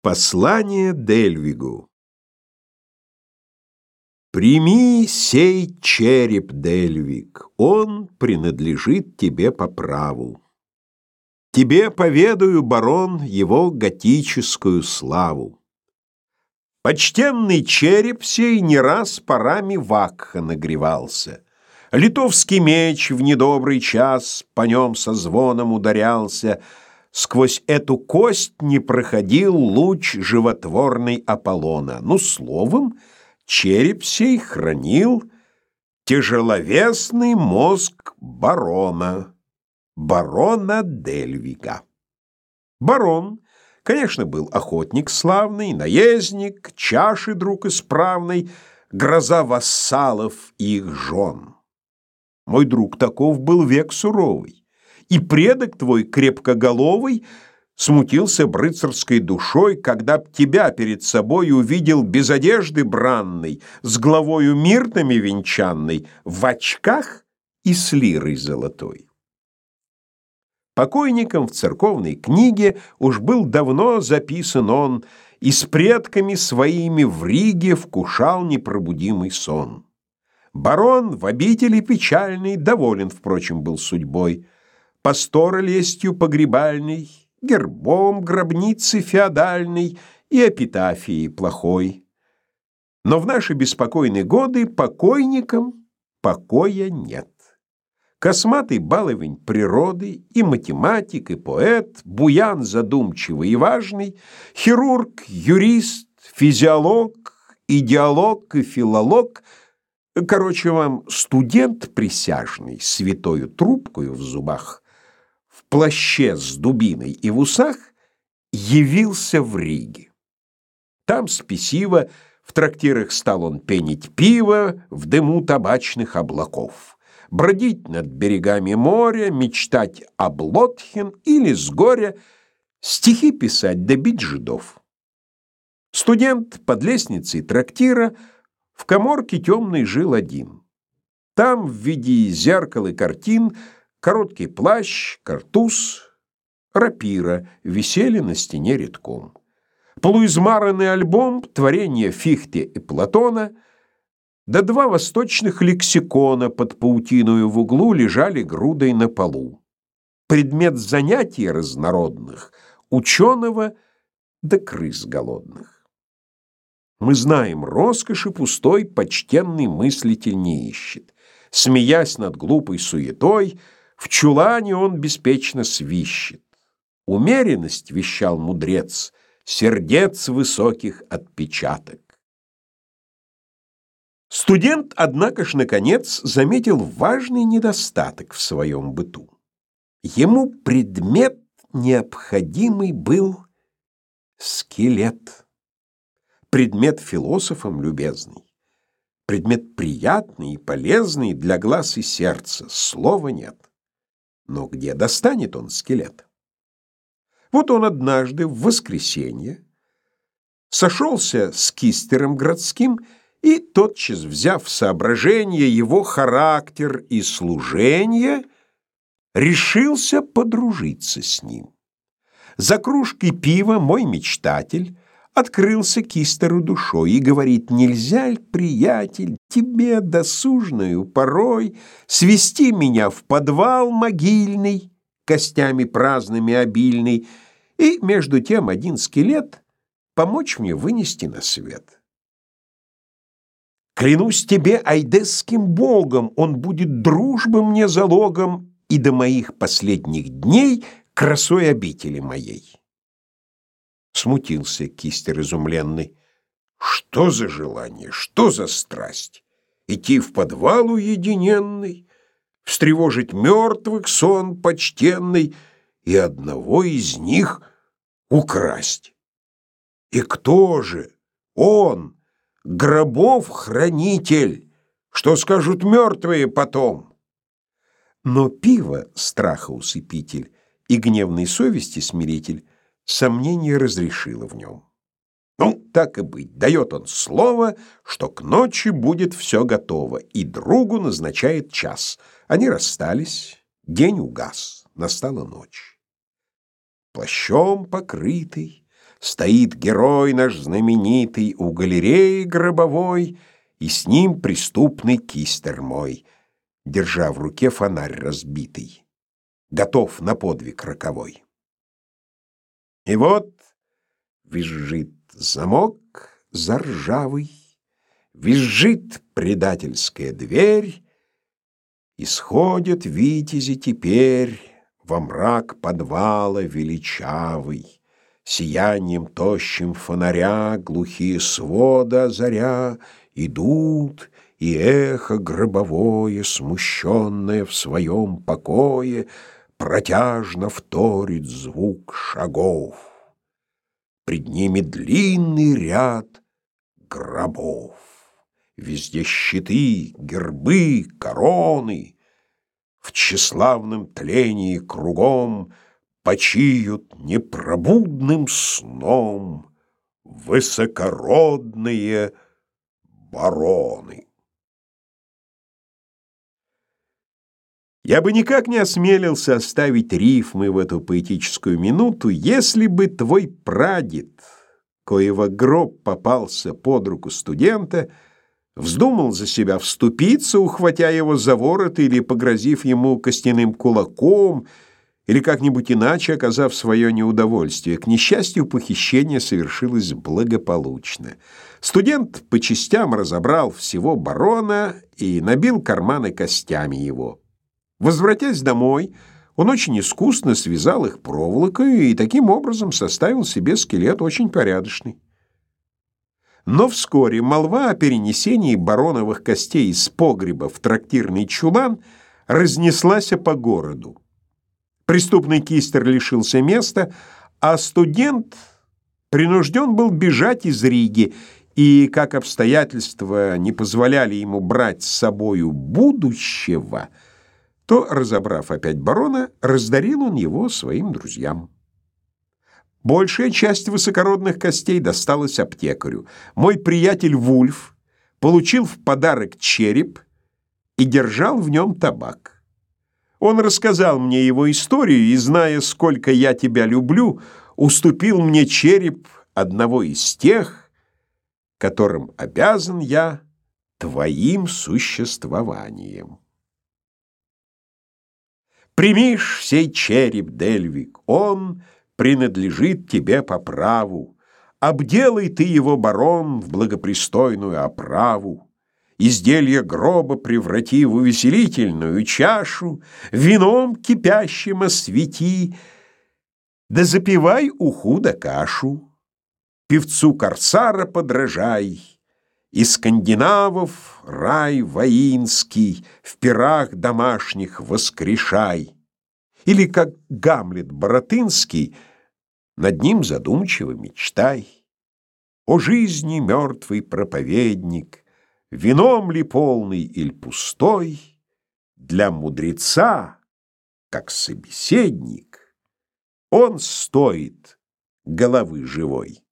Послание Дельвигу Прими сей череп, Дельвиг, он принадлежит тебе по праву. Тебе поведаю, барон, его готическую славу. Почтенный череп сей не раз парами вакха нагревался. Литовский меч в недобрый час по нем со звоном ударялся — Сквозь эту кость не проходил луч животворный Аполлона. Ну, словом, череп сей хранил тяжеловесный мозг барона, барона Дельвига. Барон, конечно, был охотник славный, наездник, чаши друг исправный, гроза вассалов и их жен. Мой друг таков был век суровый и предок твой крепкоголовый смутился б рыцарской душой, когда б тебя перед собой увидел без одежды бранной, с главою миртами венчанной, в очках и с лирой золотой. Покойником в церковной книге уж был давно записан он, и с предками своими в Риге вкушал непробудимый сон. Барон в обители печальный доволен, впрочем, был судьбой, пастора лестью погребальной, гербом гробницы феодальной и эпитафией плохой. Но в наши беспокойные годы покойникам покоя нет. Косматый баловень природы, и математик, и поэт, буян задумчивый и важный, хирург, юрист, физиолог, идеолог и филолог — Короче, вам студент присяжный, святою трубкою в зубах, плаще с дубиной и в усах явился в Риге. Там спесиво в трактирах стал он пенить пиво в дыму табачных облаков, бродить над берегами моря, мечтать об Лотхен или с горя стихи писать, добить жидов. Студент под лестницей трактира в коморке темной жил один. Там в виде зеркал и картин – Короткий плащ, картуз, рапира висели на стене редком. Полуизмаранный альбом творения Фихте и Платона, да два восточных лексикона под паутиною в углу лежали грудой на полу. Предмет занятий разнородных, ученого да крыс голодных. Мы знаем, роскоши пустой почтенный мыслитель не ищет. Смеясь над глупой суетой, в чулане он беспечно свищет. Умеренность, вещал мудрец, сердец высоких отпечаток. Студент, однако ж, наконец, заметил важный недостаток в своем быту. Ему предмет необходимый был скелет. Предмет философам любезный. Предмет приятный и полезный для глаз и сердца. Слова нет. Но где достанет он скелет? Вот он однажды в воскресенье сошелся с кистером городским и, тотчас взяв в соображение его характер и служение, решился подружиться с ним. За кружкой пива мой мечтатель открылся кистеру душой и говорит, «Нельзя ли, приятель, тебе досужную порой свести меня в подвал могильный, костями праздными обильный, и между тем один скелет помочь мне вынести на свет?» Клянусь тебе айдесским богом, он будет дружбы мне залогом и до моих последних дней красой обители моей. Смутился кистер изумленный. Что за желание, что за страсть? Идти в подвал уединенный, встревожить мертвых сон почтенный и одного из них украсть. И кто же? Он, гробов хранитель. Что скажут мертвые потом? Но пиво страха усыпитель и гневной совести смиритель сомнение разрешило в нем. Ну, так и быть, дает он слово, что к ночи будет все готово, и другу назначает час. Они расстались, день угас, настала ночь. Плащом покрытый, Стоит герой наш знаменитый у галереи гробовой, И с ним преступный кистер мой, Держа в руке фонарь разбитый, Готов на подвиг роковой. И вот визжит замок заржавый, Визжит предательская дверь, Исходят витязи теперь Во мрак подвала величавый, Сиянием тощим фонаря Глухие свода заря Идут, и эхо гробовое, Смущенное в своем покое, Протяжно вторит звук шагов. Пред ними длинный ряд гробов. Везде щиты, гербы, короны. В тщеславном тлении кругом Почиют непробудным сном Высокородные бароны. Я бы никак не осмелился оставить рифмы в эту поэтическую минуту, если бы твой прадед, коего гроб попался под руку студента, вздумал за себя вступиться, ухватя его за ворот или погрозив ему костяным кулаком, или как-нибудь иначе оказав свое неудовольствие. К несчастью, похищение совершилось благополучно. Студент по частям разобрал всего барона и набил карманы костями его. Возвратясь домой, он очень искусно связал их проволокой и таким образом составил себе скелет очень порядочный. Но вскоре молва о перенесении бароновых костей из погреба в трактирный чулан разнеслась по городу. Преступный кистер лишился места, а студент принужден был бежать из Риги, и, как обстоятельства не позволяли ему брать с собою будущего, то, разобрав опять барона, раздарил он его своим друзьям. Большая часть высокородных костей досталась аптекарю. Мой приятель Вульф получил в подарок череп и держал в нем табак. Он рассказал мне его историю и, зная, сколько я тебя люблю, уступил мне череп одного из тех, которым обязан я твоим существованием. Примишь сей череп, Дельвик, он — принадлежит тебе по праву. Обделай ты его, барон, в благопристойную оправу. Изделье гроба преврати в увеселительную чашу, Вином кипящим освети, да запивай уху да кашу. Певцу корсара подражай, И скандинавов рай воинский В пирах домашних воскрешай. Или, как Гамлет Боротынский, над ним задумчиво мечтай. О жизни мертвый проповедник, Вином ли полный или пустой, Для мудреца, как собеседник, Он стоит головы живой.